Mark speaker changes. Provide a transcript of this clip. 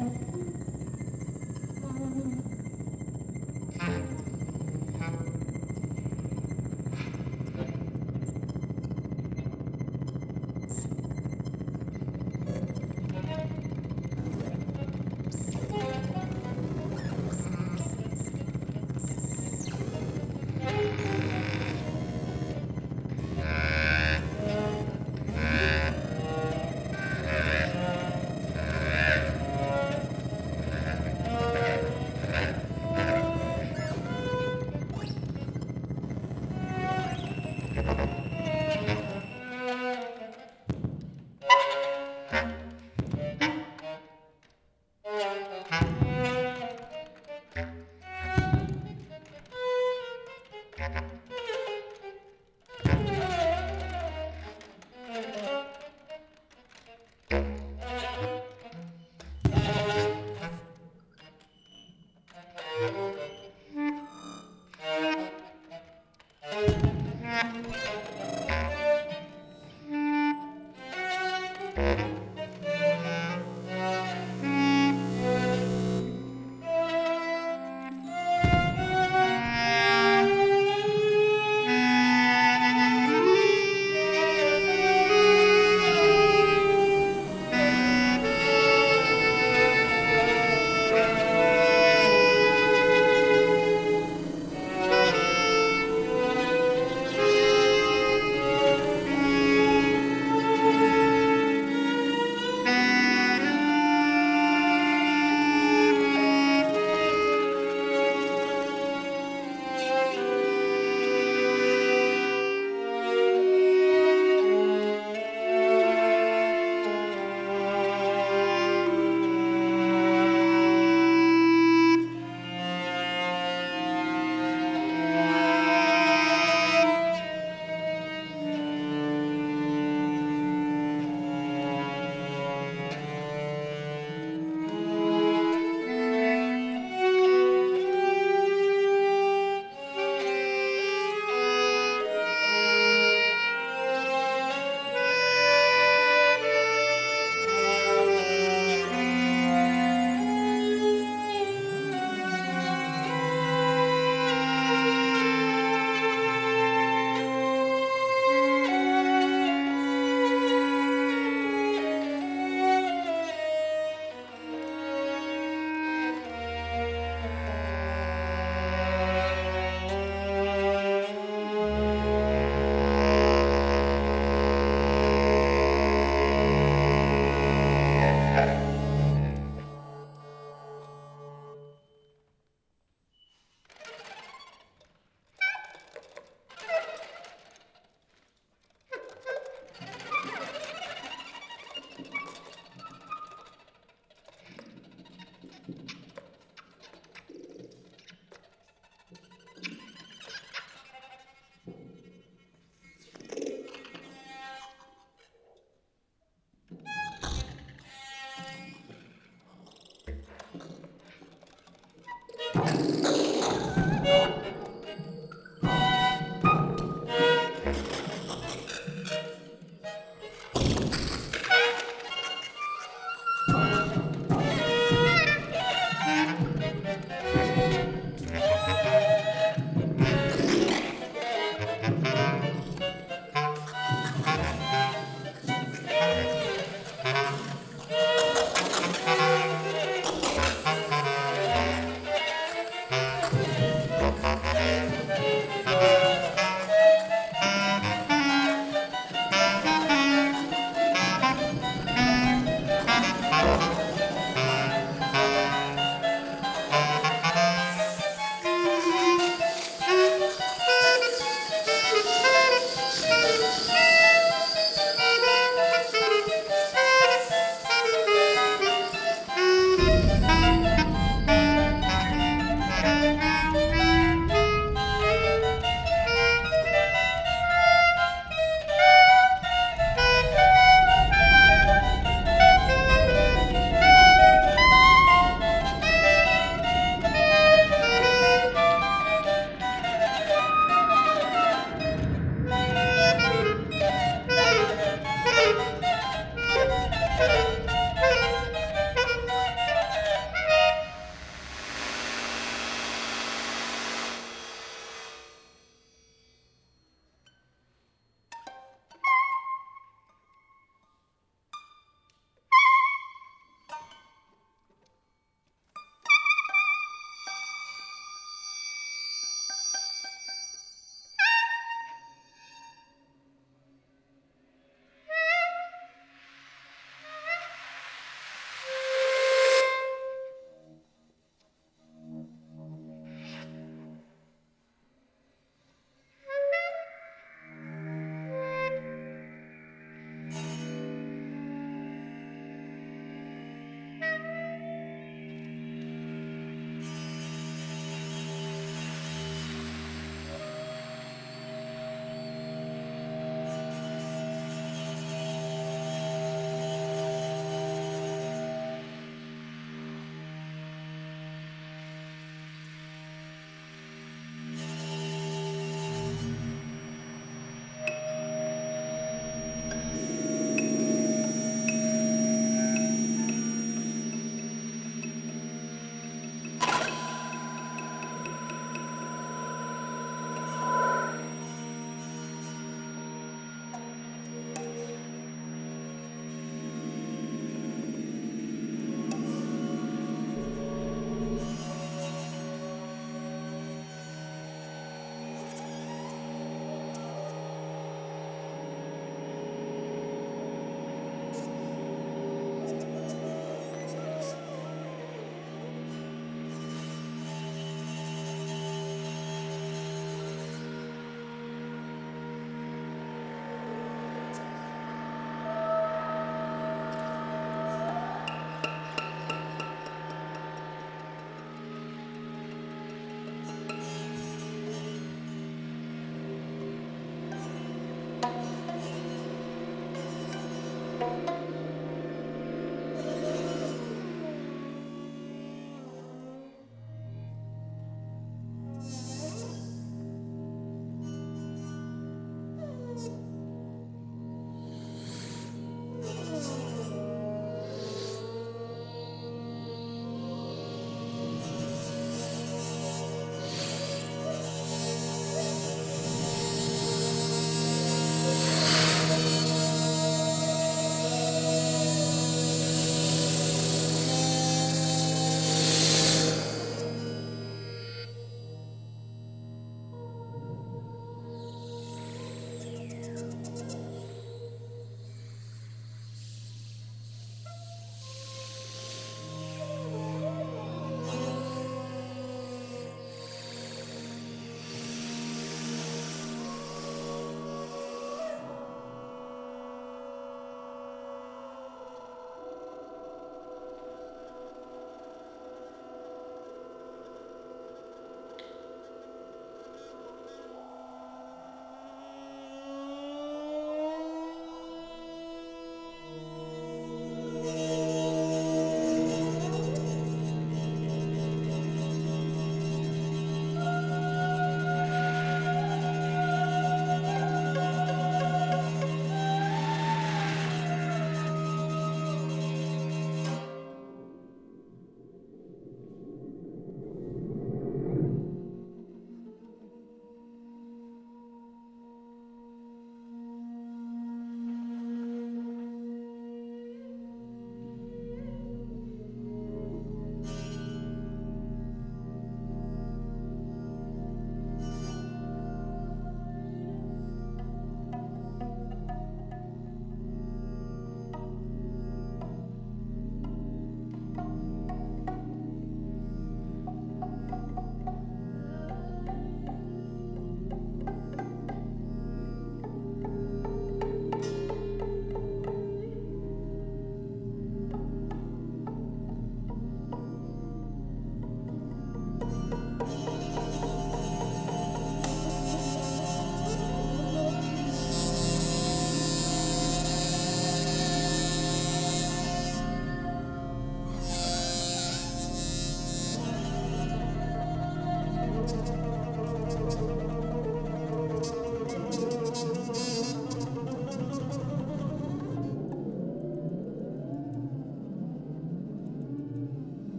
Speaker 1: that. Mm-hmm.